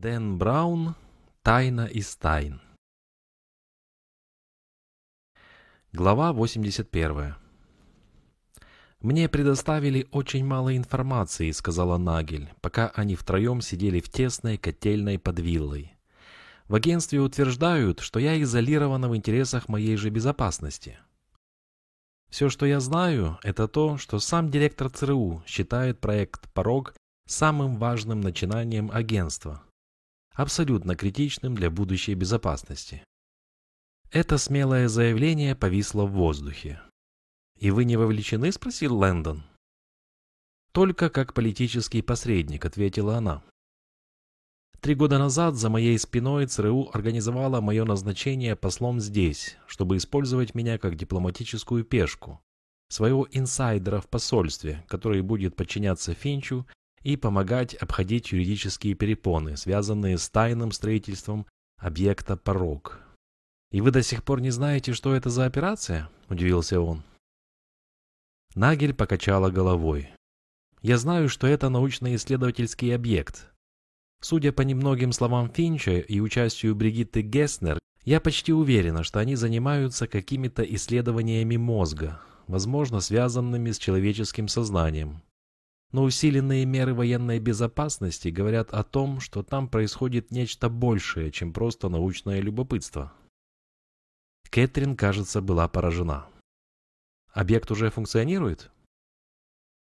Дэн Браун. Тайна из тайн. Глава 81. «Мне предоставили очень мало информации», — сказала Нагель, пока они втроем сидели в тесной котельной под виллой. «В агентстве утверждают, что я изолирована в интересах моей же безопасности. Все, что я знаю, это то, что сам директор ЦРУ считает проект «Порог» самым важным начинанием агентства, абсолютно критичным для будущей безопасности. Это смелое заявление повисло в воздухе. «И вы не вовлечены?» – спросил Лэндон. «Только как политический посредник», – ответила она. Три года назад за моей спиной ЦРУ организовала мое назначение послом здесь, чтобы использовать меня как дипломатическую пешку, своего инсайдера в посольстве, который будет подчиняться Финчу и помогать обходить юридические перепоны, связанные с тайным строительством объекта «Порог». «И вы до сих пор не знаете, что это за операция?» – удивился он. Нагель покачала головой. «Я знаю, что это научно-исследовательский объект. Судя по немногим словам Финча и участию Бригитты Геснер, я почти уверена, что они занимаются какими-то исследованиями мозга, возможно, связанными с человеческим сознанием. Но усиленные меры военной безопасности говорят о том, что там происходит нечто большее, чем просто научное любопытство. Кэтрин, кажется, была поражена. Объект уже функционирует?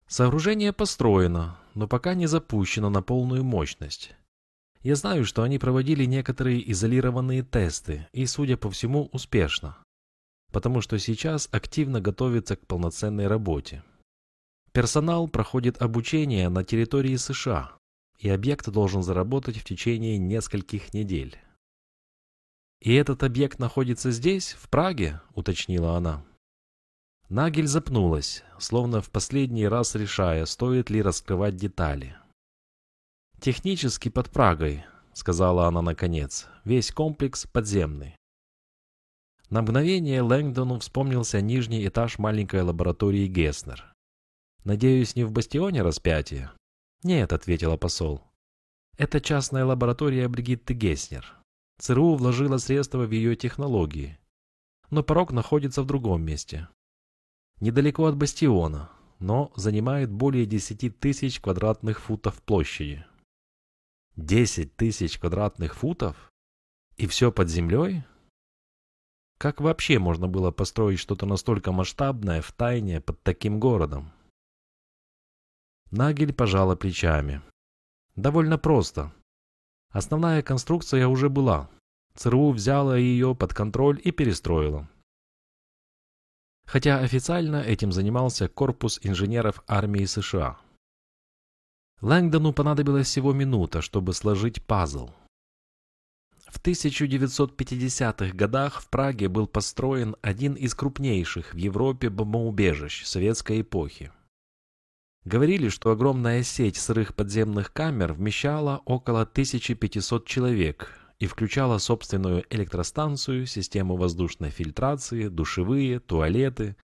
Сооружение построено, но пока не запущено на полную мощность. Я знаю, что они проводили некоторые изолированные тесты, и, судя по всему, успешно. Потому что сейчас активно готовится к полноценной работе. Персонал проходит обучение на территории США, и объект должен заработать в течение нескольких недель. «И этот объект находится здесь, в Праге?» – уточнила она. Нагель запнулась, словно в последний раз решая, стоит ли раскрывать детали. «Технически под Прагой», — сказала она наконец, — «весь комплекс подземный». На мгновение Лэнгдону вспомнился нижний этаж маленькой лаборатории Геснер. «Надеюсь, не в бастионе распятия?» «Нет», — ответила посол. «Это частная лаборатория Бригитты Геснер. ЦРУ вложила средства в ее технологии. Но порог находится в другом месте недалеко от бастиона, но занимает более 10 тысяч квадратных футов площади. 10 тысяч квадратных футов? И все под землей? Как вообще можно было построить что-то настолько масштабное в тайне под таким городом? Нагель пожала плечами. Довольно просто. Основная конструкция уже была. ЦРУ взяла ее под контроль и перестроила хотя официально этим занимался корпус инженеров армии США. Лэнгдону понадобилась всего минута, чтобы сложить пазл. В 1950-х годах в Праге был построен один из крупнейших в Европе бомбоубежищ советской эпохи. Говорили, что огромная сеть сырых подземных камер вмещала около 1500 человек, и включала собственную электростанцию, систему воздушной фильтрации, душевые, туалеты,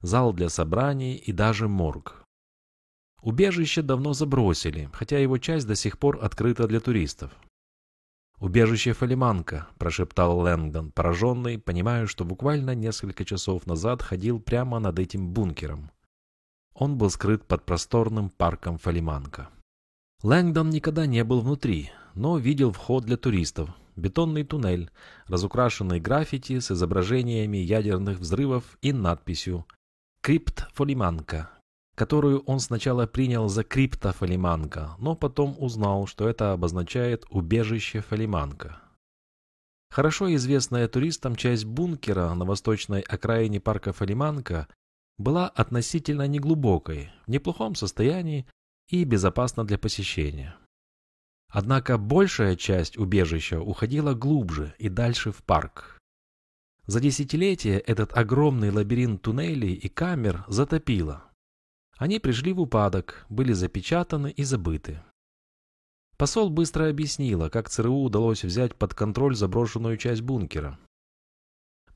зал для собраний и даже морг. Убежище давно забросили, хотя его часть до сих пор открыта для туристов. «Убежище Фалиманка», – прошептал Лэнгдон, пораженный, понимая, что буквально несколько часов назад ходил прямо над этим бункером. Он был скрыт под просторным парком Фалиманка. Лэнгдон никогда не был внутри, но видел вход для туристов. Бетонный туннель, разукрашенный граффити с изображениями ядерных взрывов и надписью «Крипт Фолиманка», которую он сначала принял за крипта Фолиманка, но потом узнал, что это обозначает «убежище Фолиманка». Хорошо известная туристам часть бункера на восточной окраине парка Фолиманка была относительно неглубокой, в неплохом состоянии и безопасна для посещения. Однако большая часть убежища уходила глубже и дальше в парк. За десятилетия этот огромный лабиринт туннелей и камер затопило. Они пришли в упадок, были запечатаны и забыты. Посол быстро объяснила, как ЦРУ удалось взять под контроль заброшенную часть бункера.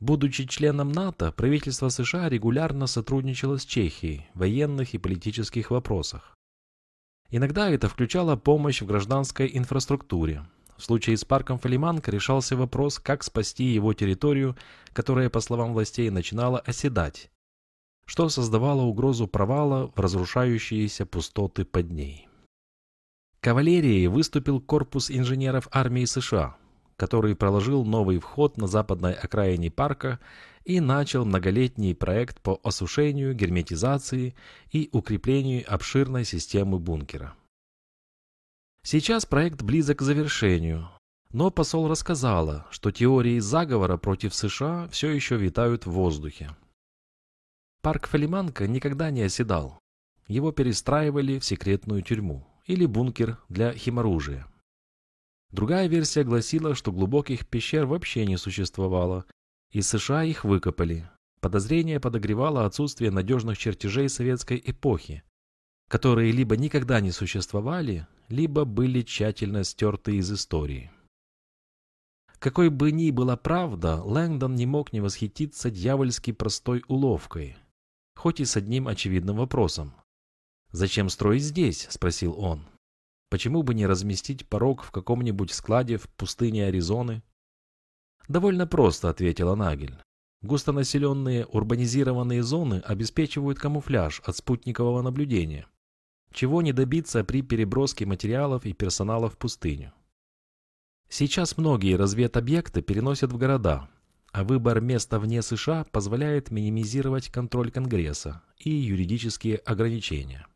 Будучи членом НАТО, правительство США регулярно сотрудничало с Чехией в военных и политических вопросах. Иногда это включало помощь в гражданской инфраструктуре. В случае с парком Фалиманка решался вопрос, как спасти его территорию, которая, по словам властей, начинала оседать, что создавало угрозу провала в разрушающиеся пустоты под ней. Кавалерией выступил корпус инженеров армии США, который проложил новый вход на западной окраине парка и начал многолетний проект по осушению, герметизации и укреплению обширной системы бункера. Сейчас проект близок к завершению, но посол рассказала, что теории заговора против США все еще витают в воздухе. Парк Фалиманка никогда не оседал. Его перестраивали в секретную тюрьму или бункер для химоружия. Другая версия гласила, что глубоких пещер вообще не существовало, и США их выкопали. Подозрение подогревало отсутствие надежных чертежей советской эпохи, которые либо никогда не существовали, либо были тщательно стерты из истории. Какой бы ни была правда, Лэнгдон не мог не восхититься дьявольски простой уловкой, хоть и с одним очевидным вопросом. «Зачем строить здесь?» – спросил он. «Почему бы не разместить порог в каком-нибудь складе в пустыне Аризоны?» «Довольно просто», – ответила Нагель. «Густонаселенные урбанизированные зоны обеспечивают камуфляж от спутникового наблюдения, чего не добиться при переброске материалов и персонала в пустыню. Сейчас многие разведобъекты переносят в города, а выбор места вне США позволяет минимизировать контроль Конгресса и юридические ограничения.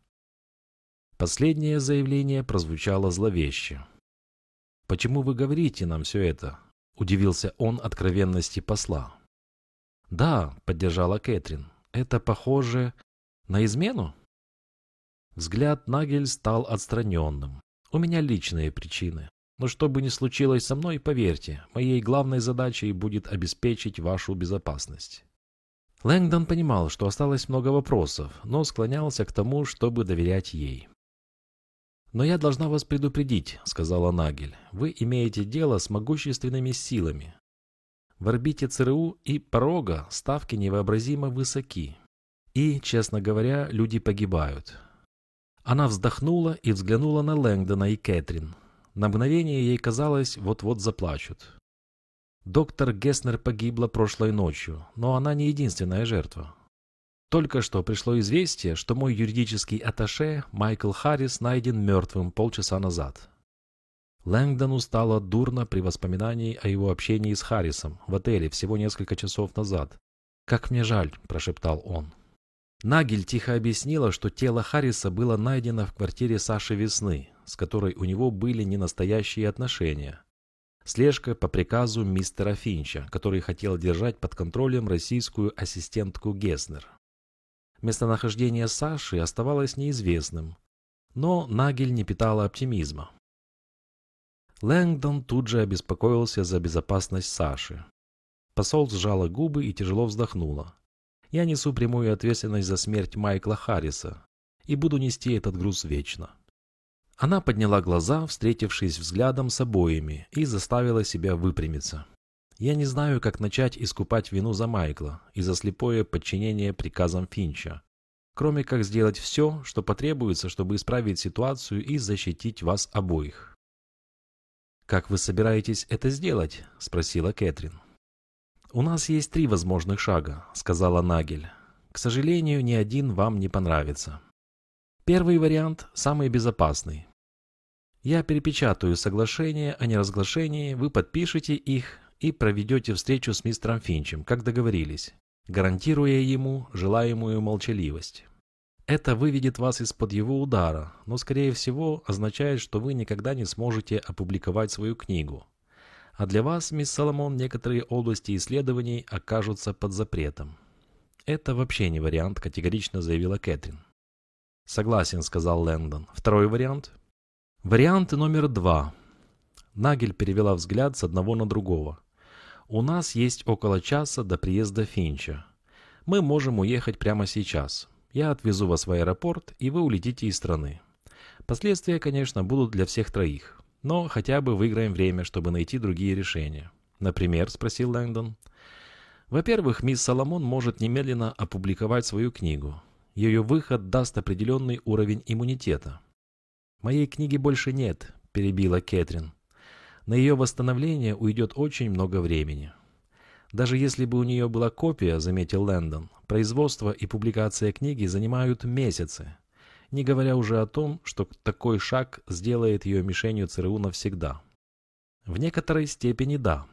Последнее заявление прозвучало зловеще. «Почему вы говорите нам все это?» – удивился он откровенности посла. «Да», – поддержала Кэтрин, – «это похоже на измену?» Взгляд Нагель стал отстраненным. «У меня личные причины. Но что бы ни случилось со мной, поверьте, моей главной задачей будет обеспечить вашу безопасность. Лэнгдон понимал, что осталось много вопросов, но склонялся к тому, чтобы доверять ей. «Но я должна вас предупредить», — сказала Нагель. «Вы имеете дело с могущественными силами. В орбите ЦРУ и порога ставки невообразимо высоки. И, честно говоря, люди погибают». Она вздохнула и взглянула на Лэнгдона и Кэтрин. На мгновение ей казалось, вот-вот заплачут. Доктор Геснер погибла прошлой ночью, но она не единственная жертва. Только что пришло известие, что мой юридический атташе Майкл Харрис найден мертвым полчаса назад. Лэнгдону стало дурно при воспоминании о его общении с Харрисом в отеле всего несколько часов назад. «Как мне жаль», – прошептал он. Нагель тихо объяснила, что тело Харриса было найдено в квартире Саши Весны, с которой у него были ненастоящие отношения. Слежка по приказу мистера Финча, который хотел держать под контролем российскую ассистентку Геснер. Местонахождение Саши оставалось неизвестным, но Нагель не питала оптимизма. Лэнгдон тут же обеспокоился за безопасность Саши. Посол сжала губы и тяжело вздохнула. «Я несу прямую ответственность за смерть Майкла Харриса и буду нести этот груз вечно». Она подняла глаза, встретившись взглядом с обоими, и заставила себя выпрямиться. Я не знаю, как начать искупать вину за Майкла и за слепое подчинение приказам Финча, кроме как сделать все, что потребуется, чтобы исправить ситуацию и защитить вас обоих. «Как вы собираетесь это сделать?» – спросила Кэтрин. «У нас есть три возможных шага», – сказала Нагель. «К сожалению, ни один вам не понравится. Первый вариант самый безопасный. Я перепечатаю соглашение о неразглашении, вы подпишете их и проведете встречу с мистером Финчем, как договорились, гарантируя ему желаемую молчаливость. Это выведет вас из-под его удара, но, скорее всего, означает, что вы никогда не сможете опубликовать свою книгу. А для вас, мисс Соломон, некоторые области исследований окажутся под запретом. Это вообще не вариант, категорично заявила Кэтрин. «Согласен», — сказал Лэндон. «Второй вариант?» «Вариант номер два». Нагель перевела взгляд с одного на другого. «У нас есть около часа до приезда Финча. Мы можем уехать прямо сейчас. Я отвезу вас в аэропорт, и вы улетите из страны. Последствия, конечно, будут для всех троих, но хотя бы выиграем время, чтобы найти другие решения». «Например?» — спросил Лэндон. «Во-первых, мисс Соломон может немедленно опубликовать свою книгу. Ее выход даст определенный уровень иммунитета. «Моей книги больше нет», – перебила Кэтрин. На ее восстановление уйдет очень много времени. Даже если бы у нее была копия, заметил Лэндон, производство и публикация книги занимают месяцы, не говоря уже о том, что такой шаг сделает ее мишенью ЦРУ навсегда. В некоторой степени да.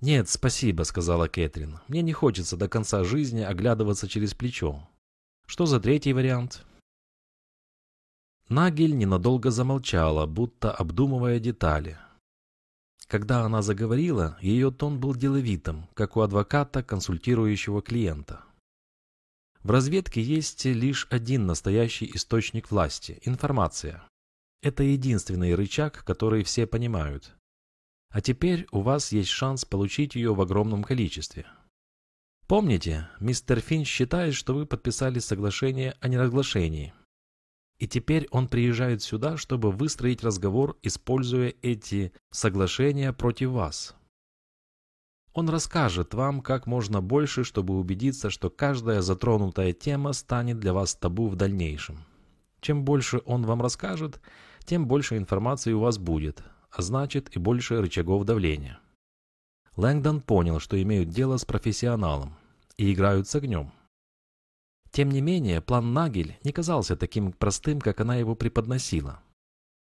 «Нет, спасибо», — сказала Кэтрин. «Мне не хочется до конца жизни оглядываться через плечо. Что за третий вариант?» Нагель ненадолго замолчала, будто обдумывая детали. Когда она заговорила, ее тон был деловитым, как у адвоката, консультирующего клиента. В разведке есть лишь один настоящий источник власти – информация. Это единственный рычаг, который все понимают. А теперь у вас есть шанс получить ее в огромном количестве. Помните, мистер Финч считает, что вы подписали соглашение о неразглашении. И теперь он приезжает сюда, чтобы выстроить разговор, используя эти соглашения против вас. Он расскажет вам как можно больше, чтобы убедиться, что каждая затронутая тема станет для вас табу в дальнейшем. Чем больше он вам расскажет, тем больше информации у вас будет, а значит и больше рычагов давления. Лэнгдон понял, что имеют дело с профессионалом и играют с огнем. Тем не менее, план Нагель не казался таким простым, как она его преподносила.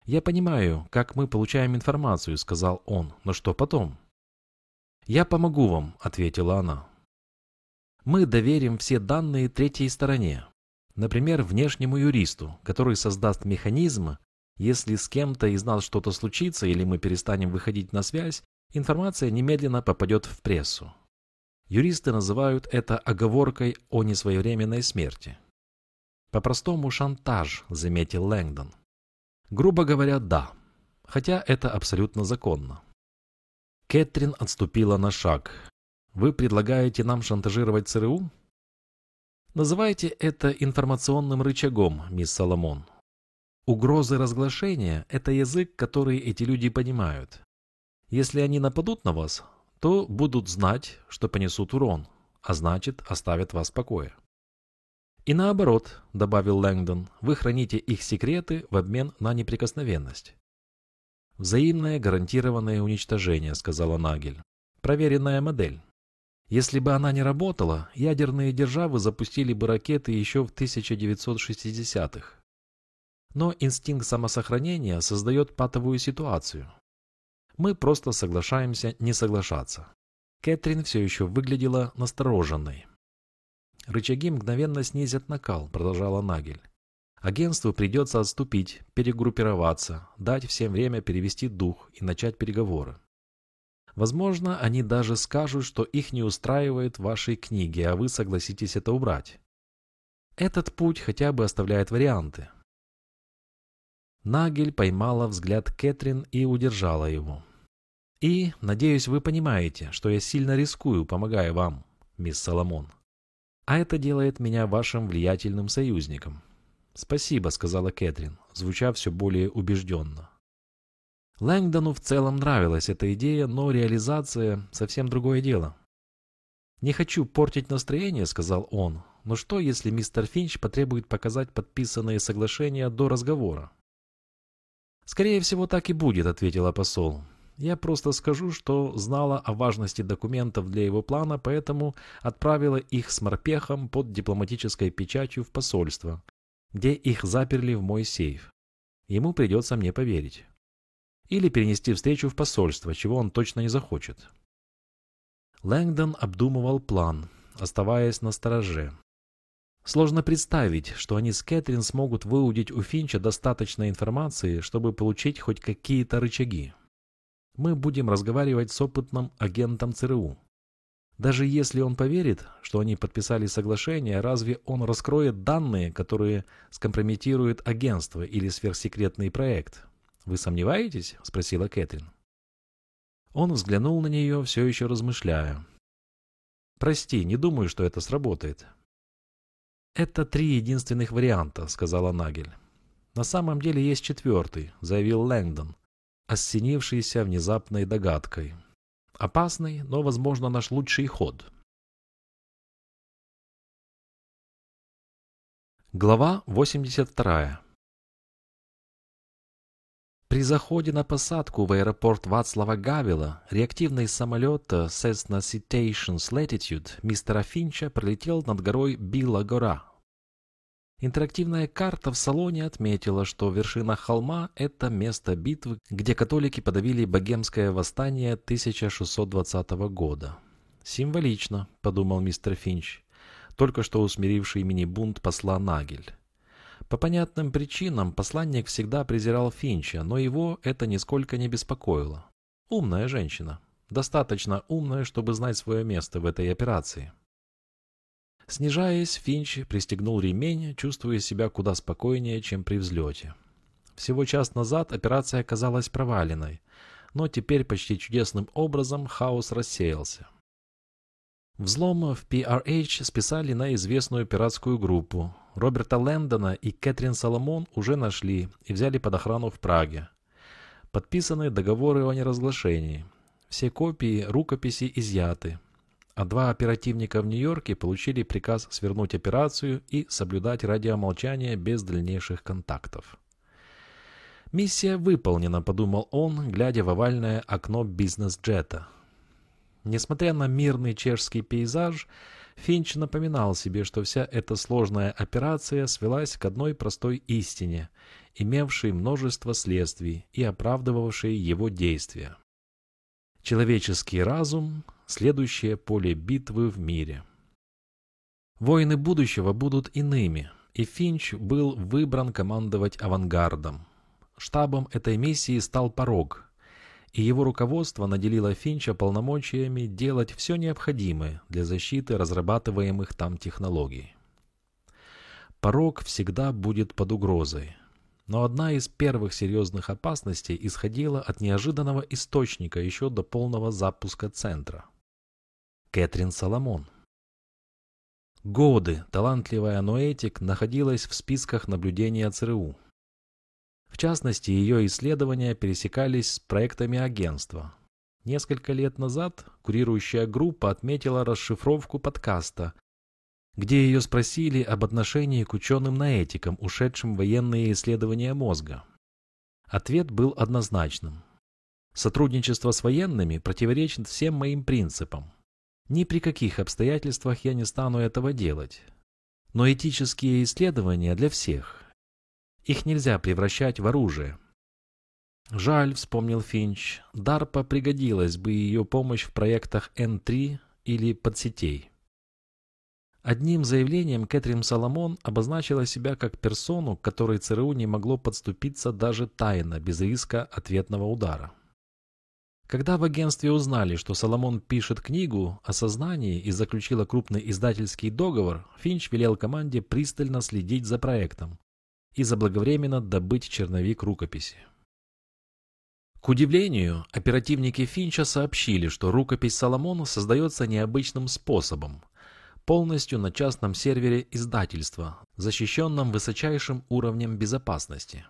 «Я понимаю, как мы получаем информацию», — сказал он, — «но что потом?» «Я помогу вам», — ответила она. «Мы доверим все данные третьей стороне, например, внешнему юристу, который создаст механизм, если с кем-то из нас что-то случится или мы перестанем выходить на связь, информация немедленно попадет в прессу. Юристы называют это оговоркой о несвоевременной смерти. По-простому шантаж, заметил Лэнгдон. Грубо говоря, да. Хотя это абсолютно законно. Кэтрин отступила на шаг. Вы предлагаете нам шантажировать ЦРУ? Называйте это информационным рычагом, мисс Соломон. Угрозы разглашения – это язык, который эти люди понимают. Если они нападут на вас, то будут знать, что понесут урон, а значит оставят вас в покое. И наоборот, добавил Лэнгдон, вы храните их секреты в обмен на неприкосновенность. Взаимное гарантированное уничтожение, сказала Нагель. Проверенная модель. Если бы она не работала, ядерные державы запустили бы ракеты еще в 1960-х. Но инстинкт самосохранения создает патовую ситуацию. Мы просто соглашаемся не соглашаться. Кэтрин все еще выглядела настороженной. «Рычаги мгновенно снизят накал», — продолжала Нагель. «Агентству придется отступить, перегруппироваться, дать всем время перевести дух и начать переговоры. Возможно, они даже скажут, что их не устраивает вашей книги, а вы согласитесь это убрать. Этот путь хотя бы оставляет варианты. Нагель поймала взгляд Кэтрин и удержала его. «И, надеюсь, вы понимаете, что я сильно рискую, помогая вам, мисс Соломон. А это делает меня вашим влиятельным союзником». «Спасибо», — сказала Кэтрин, звуча все более убежденно. Лэнгдону в целом нравилась эта идея, но реализация — совсем другое дело. «Не хочу портить настроение», — сказал он, — «но что, если мистер Финч потребует показать подписанные соглашения до разговора?» «Скорее всего, так и будет», — ответила посол. «Я просто скажу, что знала о важности документов для его плана, поэтому отправила их с морпехом под дипломатической печатью в посольство, где их заперли в мой сейф. Ему придется мне поверить. Или перенести встречу в посольство, чего он точно не захочет». Лэнгдон обдумывал план, оставаясь на стороже. Сложно представить, что они с Кэтрин смогут выудить у Финча достаточно информации, чтобы получить хоть какие-то рычаги. Мы будем разговаривать с опытным агентом ЦРУ. Даже если он поверит, что они подписали соглашение, разве он раскроет данные, которые скомпрометируют агентство или сверхсекретный проект? Вы сомневаетесь? – спросила Кэтрин. Он взглянул на нее, все еще размышляя. «Прости, не думаю, что это сработает. «Это три единственных варианта», — сказала Нагель. «На самом деле есть четвертый», — заявил Лэнгдон, осенившийся внезапной догадкой. «Опасный, но, возможно, наш лучший ход». Глава 82 При заходе на посадку в аэропорт Вацлава Гавила реактивный самолет Cessna Citations Latitude мистера Финча пролетел над горой Билла Гора. Интерактивная карта в салоне отметила, что вершина холма – это место битвы, где католики подавили богемское восстание 1620 года. «Символично», – подумал мистер Финч, только что усмиривший мини-бунт посла Нагель. По понятным причинам посланник всегда презирал Финча, но его это нисколько не беспокоило. Умная женщина. Достаточно умная, чтобы знать свое место в этой операции. Снижаясь, Финч пристегнул ремень, чувствуя себя куда спокойнее, чем при взлете. Всего час назад операция оказалась проваленной, но теперь почти чудесным образом хаос рассеялся. Взлом в PRH списали на известную пиратскую группу. Роберта Лэндона и Кэтрин Соломон уже нашли и взяли под охрану в Праге. Подписаны договоры о неразглашении. Все копии рукописи изъяты. А два оперативника в Нью-Йорке получили приказ свернуть операцию и соблюдать радиомолчание без дальнейших контактов. «Миссия выполнена», — подумал он, глядя в овальное окно бизнес-джета. Несмотря на мирный чешский пейзаж, Финч напоминал себе, что вся эта сложная операция свелась к одной простой истине, имевшей множество следствий и оправдывавшей его действия. Человеческий разум – следующее поле битвы в мире. Войны будущего будут иными, и Финч был выбран командовать авангардом. Штабом этой миссии стал порог – и его руководство наделило Финча полномочиями делать все необходимое для защиты разрабатываемых там технологий. Порог всегда будет под угрозой, но одна из первых серьезных опасностей исходила от неожиданного источника еще до полного запуска центра. Кэтрин Соломон. Годы талантливая ноэтик находилась в списках наблюдения ЦРУ. В частности, ее исследования пересекались с проектами агентства. Несколько лет назад курирующая группа отметила расшифровку подкаста, где ее спросили об отношении к ученым-наэтикам, ушедшим в военные исследования мозга. Ответ был однозначным. Сотрудничество с военными противоречит всем моим принципам. Ни при каких обстоятельствах я не стану этого делать. Но этические исследования для всех, их нельзя превращать в оружие. Жаль, вспомнил Финч, DARPA пригодилась бы ее помощь в проектах N3 или подсетей. Одним заявлением Кэтрин Соломон обозначила себя как персону, к которой ЦРУ не могло подступиться даже тайно, без риска ответного удара. Когда в агентстве узнали, что Соломон пишет книгу о сознании и заключила крупный издательский договор, Финч велел команде пристально следить за проектом и заблаговременно добыть черновик рукописи. К удивлению, оперативники Финча сообщили, что рукопись Соломона создается необычным способом, полностью на частном сервере издательства, защищенном высочайшим уровнем безопасности.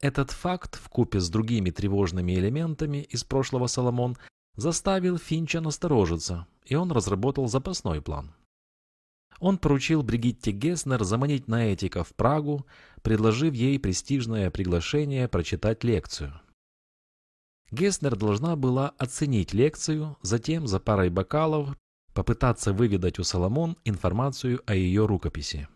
Этот факт, вкупе с другими тревожными элементами из прошлого Соломон, заставил Финча насторожиться, и он разработал запасной план. Он поручил Бригитте Геснер заманить Наэтика в Прагу, предложив ей престижное приглашение прочитать лекцию. Геснер должна была оценить лекцию, затем за парой бокалов попытаться выведать у Соломон информацию о ее рукописи.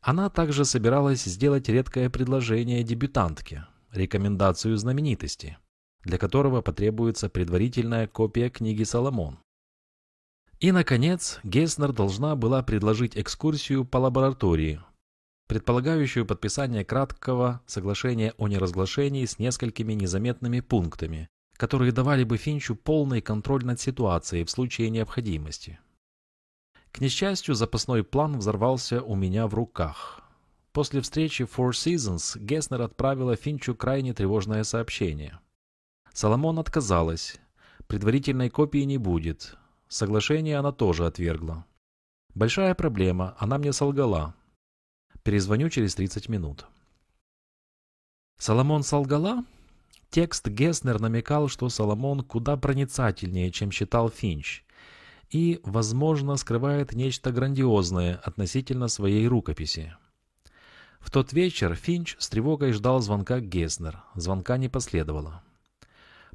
Она также собиралась сделать редкое предложение дебютантке, рекомендацию знаменитости, для которого потребуется предварительная копия книги Соломон. И, наконец, Геснер должна была предложить экскурсию по лаборатории, предполагающую подписание краткого соглашения о неразглашении с несколькими незаметными пунктами, которые давали бы Финчу полный контроль над ситуацией в случае необходимости. К несчастью, запасной план взорвался у меня в руках. После встречи Four Seasons Геснер отправила Финчу крайне тревожное сообщение. Соломон отказалась. Предварительной копии не будет. Соглашение она тоже отвергла. Большая проблема, она мне солгала. Перезвоню через 30 минут. Соломон солгала? Текст Геснер намекал, что Соломон куда проницательнее, чем считал Финч, и, возможно, скрывает нечто грандиозное относительно своей рукописи. В тот вечер Финч с тревогой ждал звонка Геснер. Звонка не последовало.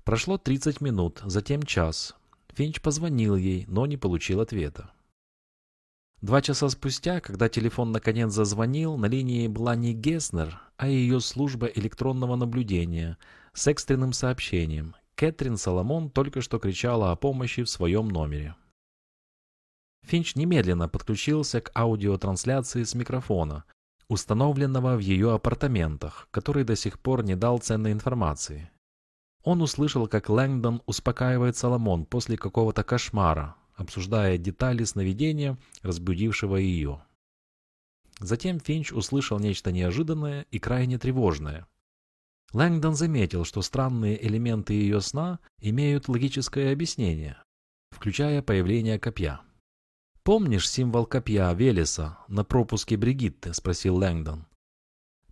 Прошло 30 минут, затем час. Финч позвонил ей, но не получил ответа. Два часа спустя, когда телефон наконец зазвонил, на линии была не Геснер, а ее служба электронного наблюдения с экстренным сообщением. Кэтрин Соломон только что кричала о помощи в своем номере. Финч немедленно подключился к аудиотрансляции с микрофона, установленного в ее апартаментах, который до сих пор не дал ценной информации. Он услышал, как Лэнгдон успокаивает Соломон после какого-то кошмара, обсуждая детали сновидения, разбудившего ее. Затем Финч услышал нечто неожиданное и крайне тревожное. Лэнгдон заметил, что странные элементы ее сна имеют логическое объяснение, включая появление копья. «Помнишь символ копья Велеса на пропуске Бригитты?» – спросил Лэнгдон.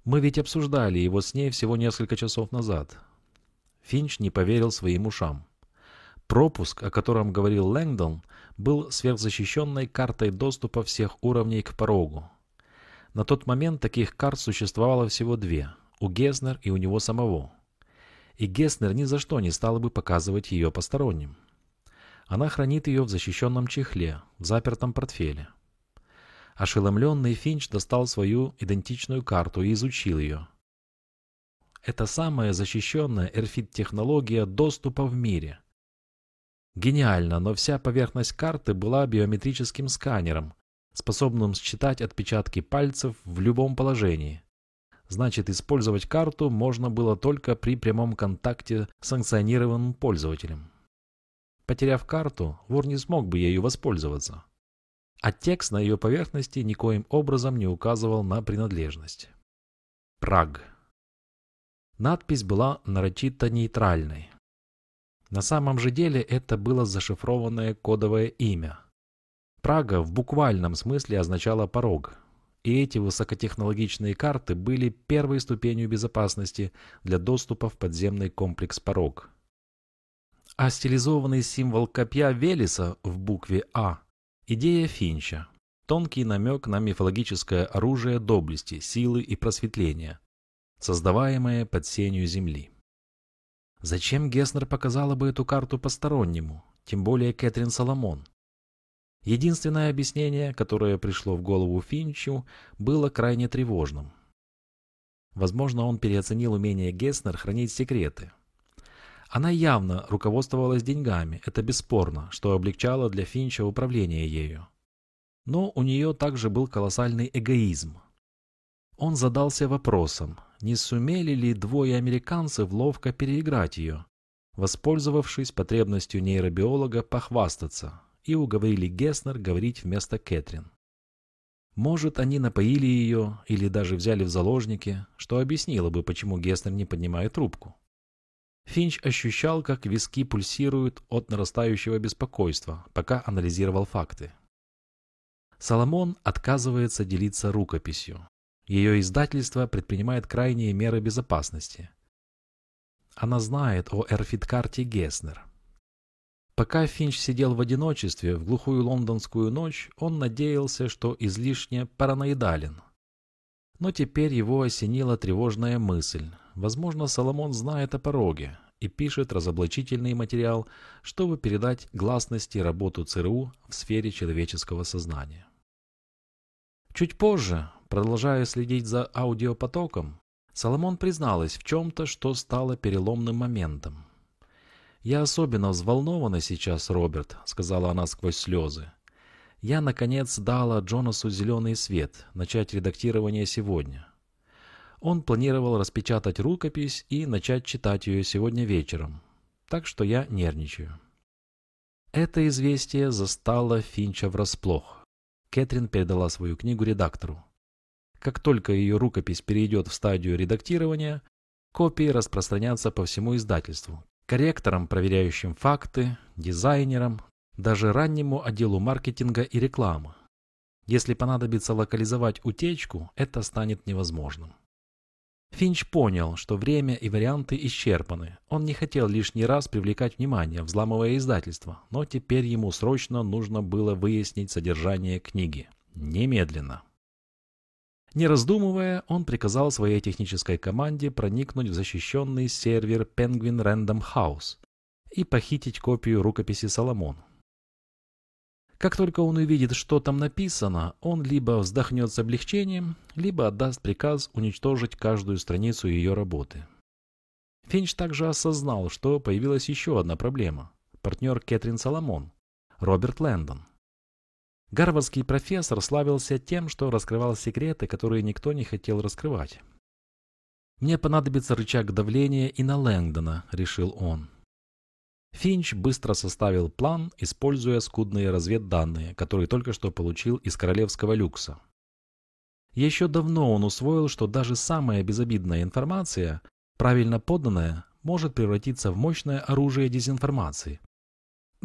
«Мы ведь обсуждали его с ней всего несколько часов назад». Финч не поверил своим ушам. Пропуск, о котором говорил Лэнгдон, был сверхзащищенной картой доступа всех уровней к порогу. На тот момент таких карт существовало всего две – у Геснер и у него самого. И Геснер ни за что не стала бы показывать ее посторонним. Она хранит ее в защищенном чехле, в запертом портфеле. Ошеломленный Финч достал свою идентичную карту и изучил ее. Это самая защищенная эрфит-технология доступа в мире. Гениально, но вся поверхность карты была биометрическим сканером, способным считать отпечатки пальцев в любом положении. Значит, использовать карту можно было только при прямом контакте с санкционированным пользователем. Потеряв карту, вор не смог бы ею воспользоваться. А текст на ее поверхности никоим образом не указывал на принадлежность. Праг. Надпись была нарочито нейтральной. На самом же деле это было зашифрованное кодовое имя. Прага в буквальном смысле означала порог. И эти высокотехнологичные карты были первой ступенью безопасности для доступа в подземный комплекс порог а стилизованный символ копья Велеса в букве А – идея Финча. Тонкий намек на мифологическое оружие доблести, силы и просветления, создаваемое под сенью земли. Зачем Геснер показала бы эту карту постороннему, тем более Кэтрин Соломон? Единственное объяснение, которое пришло в голову Финчу, было крайне тревожным. Возможно, он переоценил умение Геснер хранить секреты, она явно руководствовалась деньгами, это бесспорно, что облегчало для Финча управление ею. Но у нее также был колоссальный эгоизм. Он задался вопросом, не сумели ли двое американцев ловко переиграть ее, воспользовавшись потребностью нейробиолога похвастаться, и уговорили Геснер говорить вместо Кэтрин. Может, они напоили ее или даже взяли в заложники, что объяснило бы, почему Геснер не поднимает трубку. Финч ощущал, как виски пульсируют от нарастающего беспокойства, пока анализировал факты. Соломон отказывается делиться рукописью. Ее издательство предпринимает крайние меры безопасности. Она знает о эрфиткарте Геснер. Пока Финч сидел в одиночестве в глухую лондонскую ночь, он надеялся, что излишне параноидален. Но теперь его осенила тревожная мысль. Возможно, Соломон знает о пороге и пишет разоблачительный материал, чтобы передать гласности работу ЦРУ в сфере человеческого сознания. Чуть позже, продолжая следить за аудиопотоком, Соломон призналась в чем-то, что стало переломным моментом. «Я особенно взволнована сейчас, Роберт», — сказала она сквозь слезы. «Я, наконец, дала Джонасу зеленый свет, начать редактирование сегодня. Он планировал распечатать рукопись и начать читать ее сегодня вечером, так что я нервничаю. Это известие застало Финча врасплох. Кэтрин передала свою книгу редактору. Как только ее рукопись перейдет в стадию редактирования, копии распространятся по всему издательству, корректорам, проверяющим факты, дизайнерам, даже раннему отделу маркетинга и рекламы. Если понадобится локализовать утечку, это станет невозможным. Финч понял, что время и варианты исчерпаны. Он не хотел лишний раз привлекать внимание, взламывая издательство, но теперь ему срочно нужно было выяснить содержание книги. Немедленно. Не раздумывая, он приказал своей технической команде проникнуть в защищенный сервер Penguin Random House и похитить копию рукописи Соломон. Как только он увидит, что там написано, он либо вздохнет с облегчением, либо отдаст приказ уничтожить каждую страницу ее работы. Финч также осознал, что появилась еще одна проблема. Партнер Кэтрин Соломон, Роберт Лэндон. Гарвардский профессор славился тем, что раскрывал секреты, которые никто не хотел раскрывать. «Мне понадобится рычаг давления и на Лэнгдона», — решил он. Финч быстро составил план, используя скудные разведданные, которые только что получил из королевского люкса. Еще давно он усвоил, что даже самая безобидная информация, правильно поданная, может превратиться в мощное оружие дезинформации.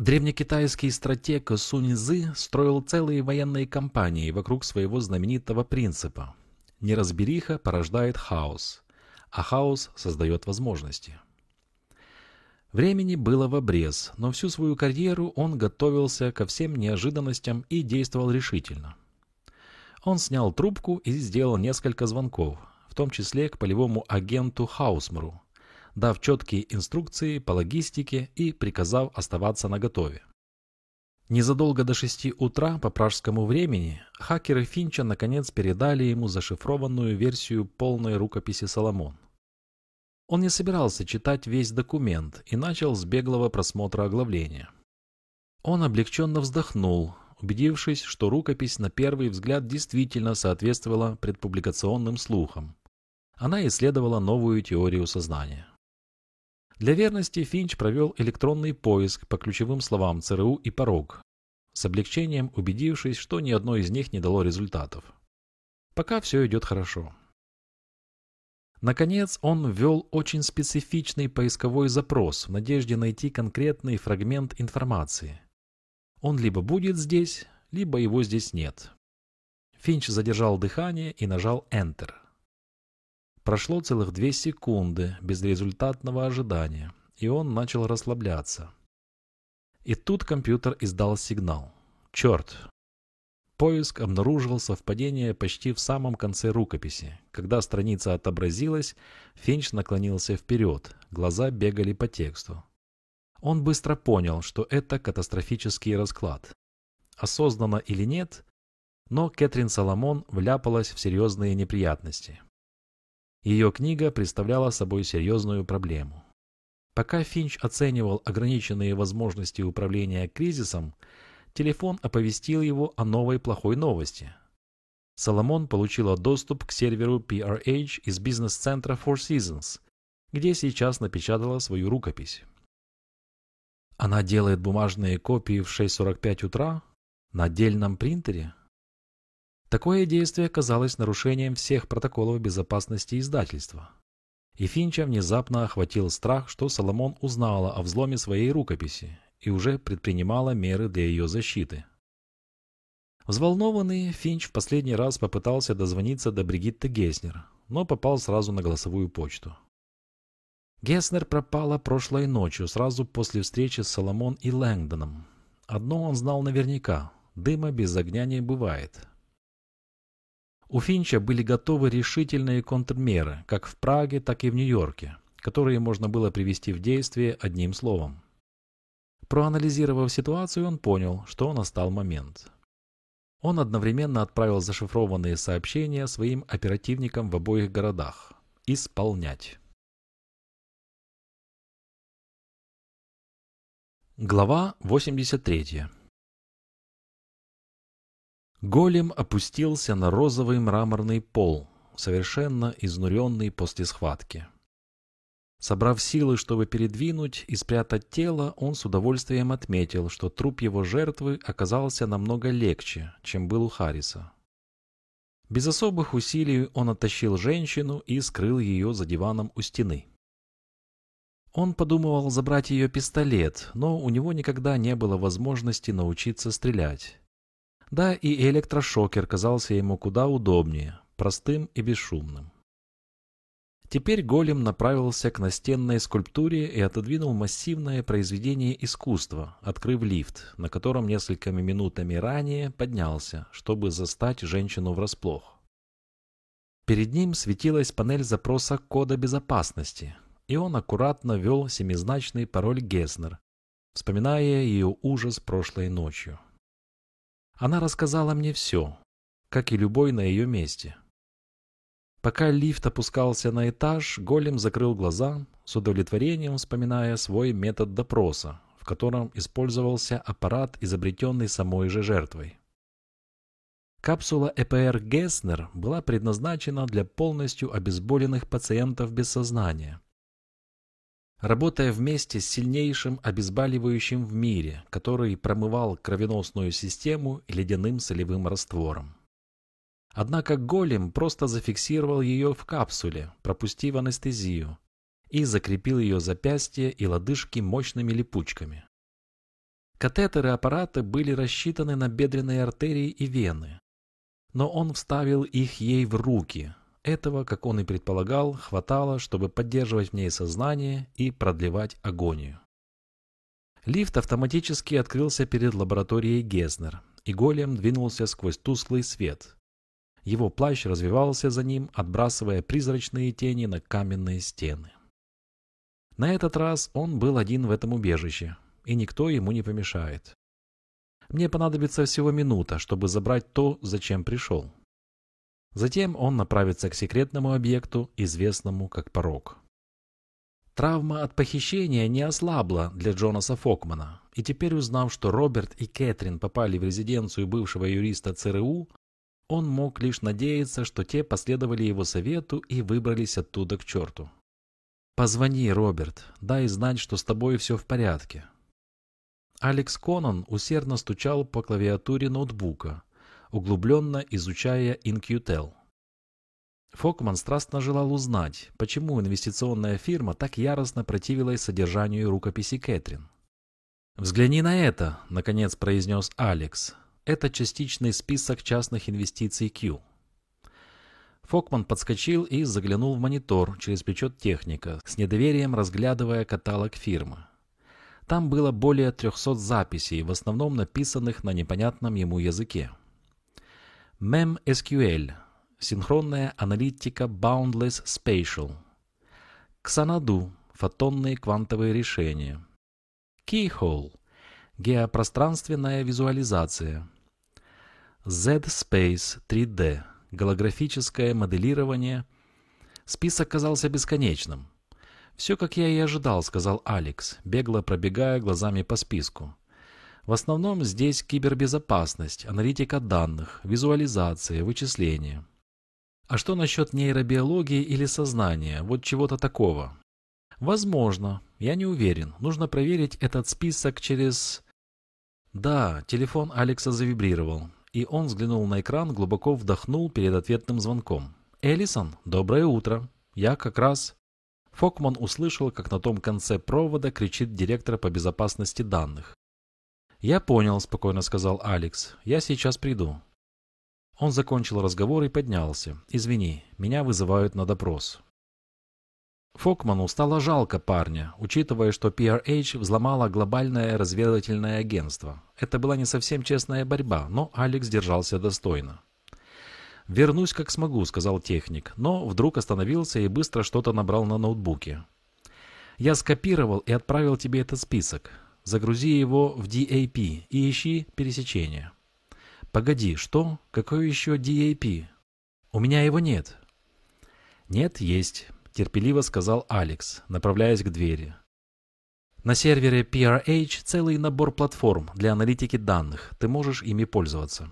Древнекитайский стратег Сунь-Зы строил целые военные кампании вокруг своего знаменитого принципа «Неразбериха порождает хаос, а хаос создает возможности». Времени было в обрез, но всю свою карьеру он готовился ко всем неожиданностям и действовал решительно. Он снял трубку и сделал несколько звонков, в том числе к полевому агенту Хаусмару, дав четкие инструкции по логистике и приказав оставаться наготове. Незадолго до 6 утра по пражскому времени хакеры Финча наконец передали ему зашифрованную версию полной рукописи Соломон. Он не собирался читать весь документ и начал с беглого просмотра оглавления. Он облегченно вздохнул, убедившись, что рукопись на первый взгляд действительно соответствовала предпубликационным слухам. Она исследовала новую теорию сознания. Для верности Финч провел электронный поиск по ключевым словам ЦРУ и порог, с облегчением убедившись, что ни одно из них не дало результатов. Пока все идет хорошо. Наконец, он ввел очень специфичный поисковой запрос в надежде найти конкретный фрагмент информации. Он либо будет здесь, либо его здесь нет. Финч задержал дыхание и нажал Enter. Прошло целых две секунды безрезультатного ожидания, и он начал расслабляться. И тут компьютер издал сигнал. Черт! Поиск обнаружил совпадение почти в самом конце рукописи. Когда страница отобразилась, Финч наклонился вперед, глаза бегали по тексту. Он быстро понял, что это катастрофический расклад. Осознанно или нет, но Кэтрин Соломон вляпалась в серьезные неприятности. Ее книга представляла собой серьезную проблему. Пока Финч оценивал ограниченные возможности управления кризисом, телефон оповестил его о новой плохой новости. Соломон получила доступ к серверу PRH из бизнес-центра Four Seasons, где сейчас напечатала свою рукопись. Она делает бумажные копии в 6.45 утра на отдельном принтере? Такое действие казалось нарушением всех протоколов безопасности издательства. И Финча внезапно охватил страх, что Соломон узнала о взломе своей рукописи и уже предпринимала меры для ее защиты. Взволнованный, Финч в последний раз попытался дозвониться до Бригитты Геснер, но попал сразу на голосовую почту. Геснер пропала прошлой ночью, сразу после встречи с Соломон и Лэнгдоном. Одно он знал наверняка – дыма без огня не бывает. У Финча были готовы решительные контрмеры, как в Праге, так и в Нью-Йорке, которые можно было привести в действие одним словом. Проанализировав ситуацию, он понял, что настал момент. Он одновременно отправил зашифрованные сообщения своим оперативникам в обоих городах. Исполнять. Глава 83 Голем опустился на розовый мраморный пол, совершенно изнуренный после схватки. Собрав силы, чтобы передвинуть и спрятать тело, он с удовольствием отметил, что труп его жертвы оказался намного легче, чем был у Харриса. Без особых усилий он оттащил женщину и скрыл ее за диваном у стены. Он подумывал забрать ее пистолет, но у него никогда не было возможности научиться стрелять. Да и электрошокер казался ему куда удобнее, простым и бесшумным. Теперь голем направился к настенной скульптуре и отодвинул массивное произведение искусства, открыв лифт, на котором несколькими минутами ранее поднялся, чтобы застать женщину врасплох. Перед ним светилась панель запроса кода безопасности, и он аккуратно ввел семизначный пароль Геснер, вспоминая ее ужас прошлой ночью. Она рассказала мне все, как и любой на ее месте. Пока лифт опускался на этаж, Голем закрыл глаза, с удовлетворением вспоминая свой метод допроса, в котором использовался аппарат, изобретенный самой же жертвой. Капсула ЭПР Геснер была предназначена для полностью обезболенных пациентов без сознания. Работая вместе с сильнейшим обезболивающим в мире, который промывал кровеносную систему ледяным солевым раствором. Однако голем просто зафиксировал ее в капсуле, пропустив анестезию, и закрепил ее запястье и лодыжки мощными липучками. Катетеры-аппараты были рассчитаны на бедренные артерии и вены, но он вставил их ей в руки. Этого, как он и предполагал, хватало, чтобы поддерживать в ней сознание и продлевать агонию. Лифт автоматически открылся перед лабораторией Гезнер, и голем двинулся сквозь тусклый свет. Его плащ развивался за ним, отбрасывая призрачные тени на каменные стены. На этот раз он был один в этом убежище, и никто ему не помешает. Мне понадобится всего минута, чтобы забрать то, зачем пришел. Затем он направится к секретному объекту, известному как порог. Травма от похищения не ослабла для Джонаса Фокмана, и теперь узнав, что Роберт и Кэтрин попали в резиденцию бывшего юриста ЦРУ, он мог лишь надеяться, что те последовали его совету и выбрались оттуда к черту. «Позвони, Роберт, дай знать, что с тобой все в порядке. Алекс Конан усердно стучал по клавиатуре ноутбука, углубленно изучая InQtel. Фокман страстно желал узнать, почему инвестиционная фирма так яростно противилась содержанию рукописи Кэтрин. «Взгляни на это», — наконец произнес Алекс. «Это частичный список частных инвестиций Q». Фокман подскочил и заглянул в монитор через плечо техника, с недоверием разглядывая каталог фирмы. Там было более 300 записей, в основном написанных на непонятном ему языке. MEM-SQL – синхронная аналитика Boundless Spatial. Xanadu – фотонные квантовые решения. Keyhole – геопространственная визуализация. Z-Space 3D – голографическое моделирование. Список казался бесконечным. «Все, как я и ожидал», — сказал Алекс, бегло пробегая глазами по списку. В основном здесь кибербезопасность, аналитика данных, визуализация, вычисления. А что насчет нейробиологии или сознания, вот чего-то такого? Возможно, я не уверен. Нужно проверить этот список через... Да, телефон Алекса завибрировал, и он взглянул на экран, глубоко вдохнул перед ответным звонком. «Эллисон, доброе утро. Я как раз...» Фокман услышал, как на том конце провода кричит директор по безопасности данных. «Я понял», — спокойно сказал Алекс. «Я сейчас приду». Он закончил разговор и поднялся. «Извини, меня вызывают на допрос». Фокману стало жалко парня, учитывая, что PRH взломала глобальное разведывательное агентство. Это была не совсем честная борьба, но Алекс держался достойно. «Вернусь как смогу», — сказал техник, но вдруг остановился и быстро что-то набрал на ноутбуке. «Я скопировал и отправил тебе этот список. Загрузи его в DAP и ищи пересечение». «Погоди, что? Какое еще DAP? У меня его нет». «Нет, есть», — терпеливо сказал Алекс, направляясь к двери. На сервере PRH целый набор платформ для аналитики данных. Ты можешь ими пользоваться.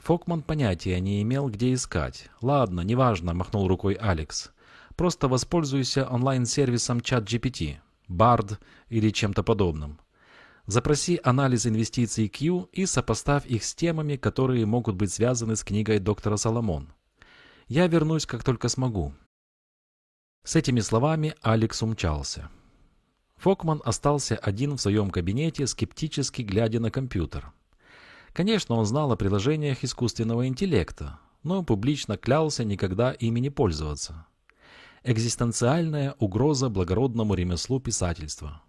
Фокман понятия не имел, где искать. «Ладно, неважно», — махнул рукой Алекс. «Просто воспользуйся онлайн-сервисом ChatGPT, Bard или чем-то подобным. Запроси анализ инвестиций Q и сопоставь их с темами, которые могут быть связаны с книгой доктора Соломон. Я вернусь, как только смогу». С этими словами Алекс умчался. Фокман остался один в своем кабинете, скептически глядя на компьютер. Конечно, он знал о приложениях искусственного интеллекта, но публично клялся никогда ими не пользоваться. Экзистенциальная угроза благородному ремеслу писательства.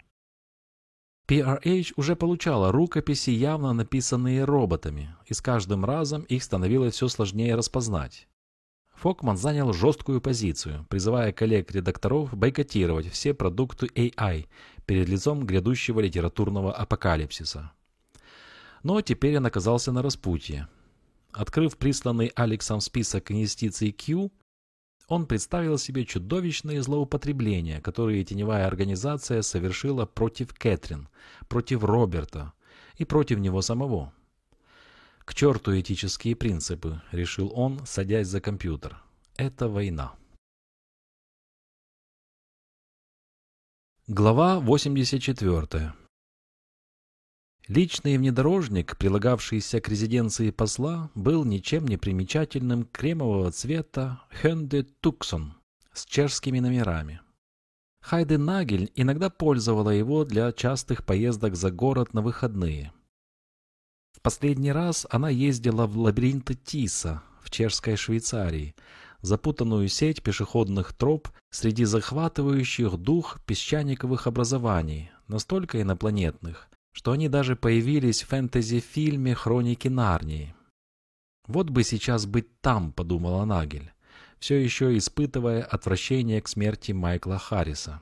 PRH уже получала рукописи, явно написанные роботами, и с каждым разом их становилось все сложнее распознать. Фокман занял жесткую позицию, призывая коллег-редакторов бойкотировать все продукты AI перед лицом грядущего литературного апокалипсиса. Но теперь он оказался на распутье. Открыв присланный Алексом список инвестиций Q, он представил себе чудовищные злоупотребления, которые теневая организация совершила против Кэтрин, против Роберта и против него самого. «К черту этические принципы», — решил он, садясь за компьютер. «Это война». Глава 84 Личный внедорожник, прилагавшийся к резиденции посла, был ничем не примечательным кремового цвета Hyundai Tucson с чешскими номерами. Хайде Нагель иногда пользовала его для частых поездок за город на выходные. В последний раз она ездила в лабиринты Тиса в чешской Швейцарии, запутанную сеть пешеходных троп среди захватывающих дух песчаниковых образований, настолько инопланетных, что они даже появились в фэнтези-фильме «Хроники Нарнии». «Вот бы сейчас быть там», — подумала Нагель, все еще испытывая отвращение к смерти Майкла Харриса.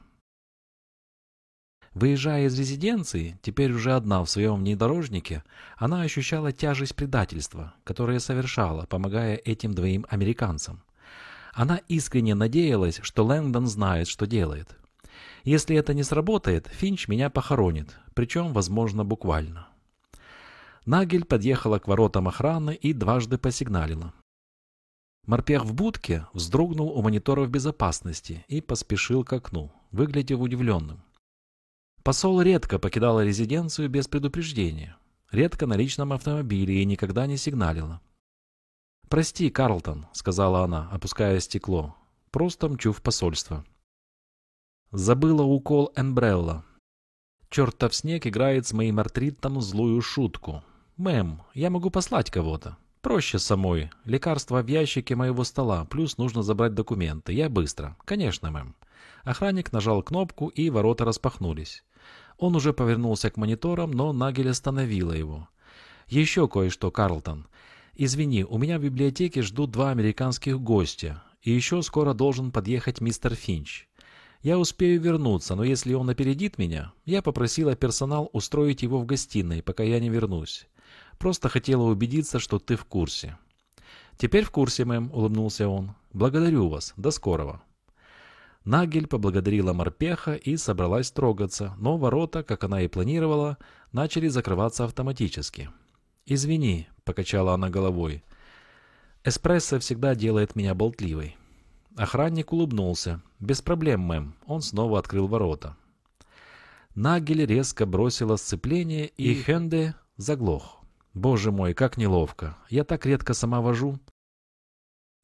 Выезжая из резиденции, теперь уже одна в своем внедорожнике, она ощущала тяжесть предательства, которое совершала, помогая этим двоим американцам. Она искренне надеялась, что Лэнгдон знает, что делает. Если это не сработает, Финч меня похоронит, причем, возможно, буквально. Нагель подъехала к воротам охраны и дважды посигналила. Морпех в будке вздрогнул у мониторов безопасности и поспешил к окну, выглядев удивленным. Посол редко покидала резиденцию без предупреждения, редко на личном автомобиле и никогда не сигналила. «Прости, Карлтон», — сказала она, опуская стекло, — «просто мчу в посольство». Забыла укол Эмбрелла. Чертов снег играет с моим артритом злую шутку. Мэм, я могу послать кого-то. Проще самой. Лекарство в ящике моего стола, плюс нужно забрать документы. Я быстро. Конечно, мэм. Охранник нажал кнопку, и ворота распахнулись. Он уже повернулся к мониторам, но Нагель остановила его. «Еще кое-что, Карлтон. Извини, у меня в библиотеке ждут два американских гостя, и еще скоро должен подъехать мистер Финч. Я успею вернуться, но если он опередит меня, я попросила персонал устроить его в гостиной, пока я не вернусь. Просто хотела убедиться, что ты в курсе». «Теперь в курсе, мэм», — улыбнулся он. «Благодарю вас. До скорого». Нагель поблагодарила морпеха и собралась трогаться, но ворота, как она и планировала, начали закрываться автоматически. «Извини», — покачала она головой. «Эспрессо всегда делает меня болтливой». Охранник улыбнулся. «Без проблем, мэм». Он снова открыл ворота. Нагель резко бросила сцепление, и Хенде заглох. «Боже мой, как неловко! Я так редко сама вожу!»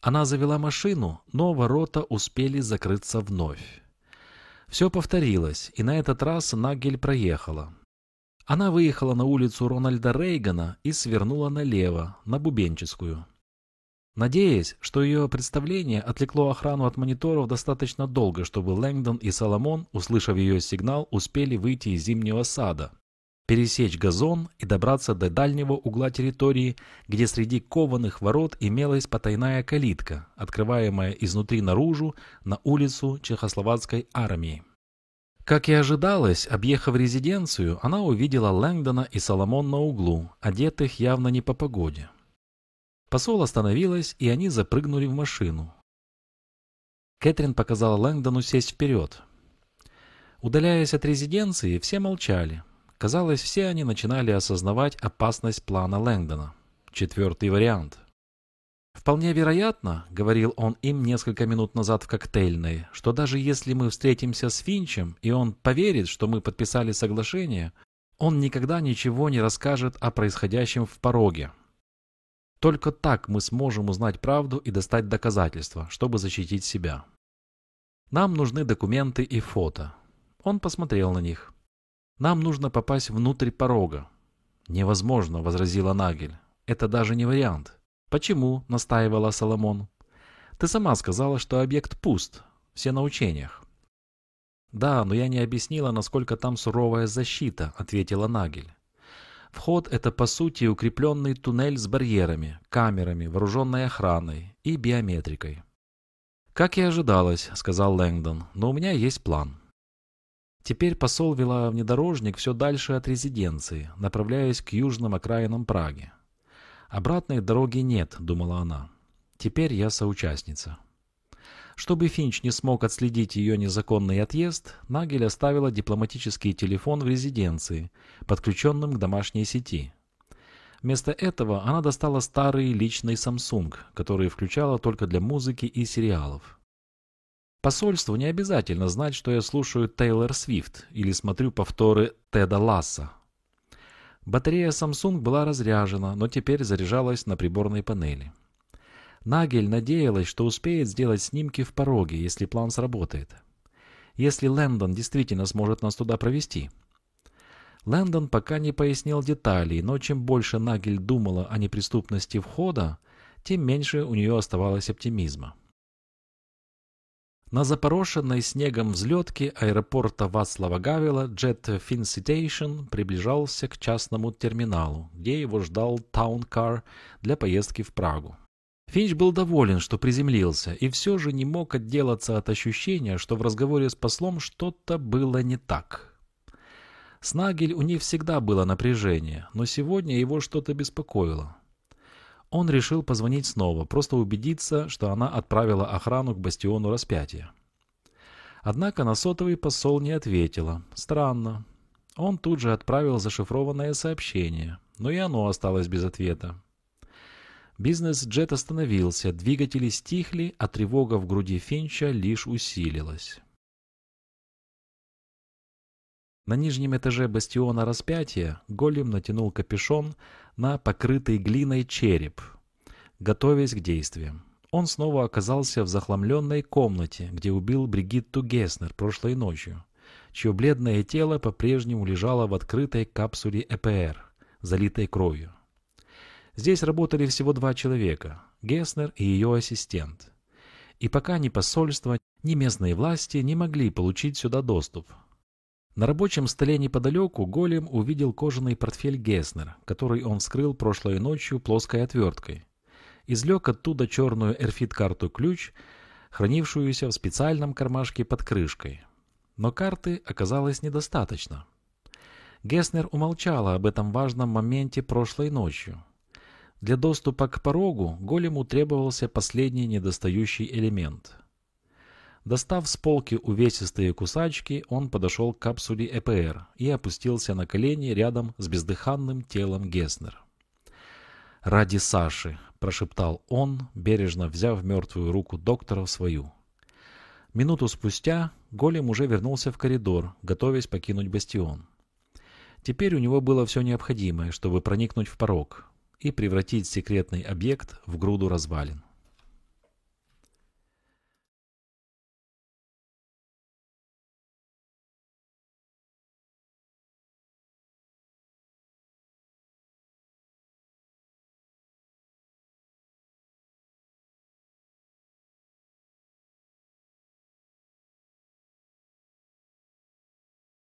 Она завела машину, но ворота успели закрыться вновь. Все повторилось, и на этот раз Нагель проехала. Она выехала на улицу Рональда Рейгана и свернула налево, на Бубенческую. Надеясь, что ее представление отвлекло охрану от мониторов достаточно долго, чтобы Лэнгдон и Соломон, услышав ее сигнал, успели выйти из зимнего сада, пересечь газон и добраться до дальнего угла территории, где среди кованых ворот имелась потайная калитка, открываемая изнутри наружу на улицу Чехословацкой армии. Как и ожидалось, объехав резиденцию, она увидела Лэнгдона и Соломон на углу, одетых явно не по погоде. Посол остановилась, и они запрыгнули в машину. Кэтрин показала Лэнгдону сесть вперед. Удаляясь от резиденции, все молчали. Казалось, все они начинали осознавать опасность плана Лэнгдона. Четвертый вариант. «Вполне вероятно, — говорил он им несколько минут назад в коктейльной, — что даже если мы встретимся с Финчем, и он поверит, что мы подписали соглашение, он никогда ничего не расскажет о происходящем в пороге, только так мы сможем узнать правду и достать доказательства, чтобы защитить себя. Нам нужны документы и фото. Он посмотрел на них. Нам нужно попасть внутрь порога. Невозможно, возразила Нагель. Это даже не вариант. Почему? настаивала Соломон. Ты сама сказала, что объект пуст. Все на учениях. Да, но я не объяснила, насколько там суровая защита, ответила Нагель. Вход – это по сути укрепленный туннель с барьерами, камерами, вооруженной охраной и биометрикой. «Как и ожидалось», — сказал Лэнгдон, — «но у меня есть план». Теперь посол вела внедорожник все дальше от резиденции, направляясь к южным окраинам Праги. «Обратной дороги нет», — думала она. «Теперь я соучастница». Чтобы Финч не смог отследить ее незаконный отъезд, Нагель оставила дипломатический телефон в резиденции, подключенным к домашней сети. Вместо этого она достала старый личный Samsung, который включала только для музыки и сериалов. Посольству не обязательно знать, что я слушаю Тейлор Свифт или смотрю повторы Теда Ласса. Батарея Samsung была разряжена, но теперь заряжалась на приборной панели. Нагель надеялась, что успеет сделать снимки в пороге, если план сработает. Если Лэндон действительно сможет нас туда провести. Лэндон пока не пояснил деталей, но чем больше Нагель думала о неприступности входа, тем меньше у нее оставалось оптимизма. На запорошенной снегом взлетке аэропорта Вацлава Гавела Jet Fin приближался к частному терминалу, где его ждал таункар для поездки в Прагу. Финч был доволен, что приземлился, и все же не мог отделаться от ощущения, что в разговоре с послом что-то было не так. С Нагель у них всегда было напряжение, но сегодня его что-то беспокоило. Он решил позвонить снова, просто убедиться, что она отправила охрану к бастиону распятия. Однако на сотовый посол не ответила. Странно. Он тут же отправил зашифрованное сообщение, но и оно осталось без ответа. Бизнес-джет остановился, двигатели стихли, а тревога в груди Финча лишь усилилась. На нижнем этаже бастиона распятия Голем натянул капюшон на покрытый глиной череп, готовясь к действиям. Он снова оказался в захламленной комнате, где убил Бригитту Геснер прошлой ночью, чье бледное тело по-прежнему лежало в открытой капсуле ЭПР, залитой кровью. Здесь работали всего два человека – Геснер и ее ассистент. И пока ни посольство, ни местные власти не могли получить сюда доступ. На рабочем столе неподалеку Голем увидел кожаный портфель Геснер, который он вскрыл прошлой ночью плоской отверткой. Излег оттуда черную эрфит-карту-ключ, хранившуюся в специальном кармашке под крышкой. Но карты оказалось недостаточно. Геснер умолчала об этом важном моменте прошлой ночью. Для доступа к порогу голему требовался последний недостающий элемент. Достав с полки увесистые кусачки, он подошел к капсуле ЭПР и опустился на колени рядом с бездыханным телом Геснер. «Ради Саши!» – прошептал он, бережно взяв мертвую руку доктора в свою. Минуту спустя голем уже вернулся в коридор, готовясь покинуть бастион. Теперь у него было все необходимое, чтобы проникнуть в порог, и превратить секретный объект в груду развалин.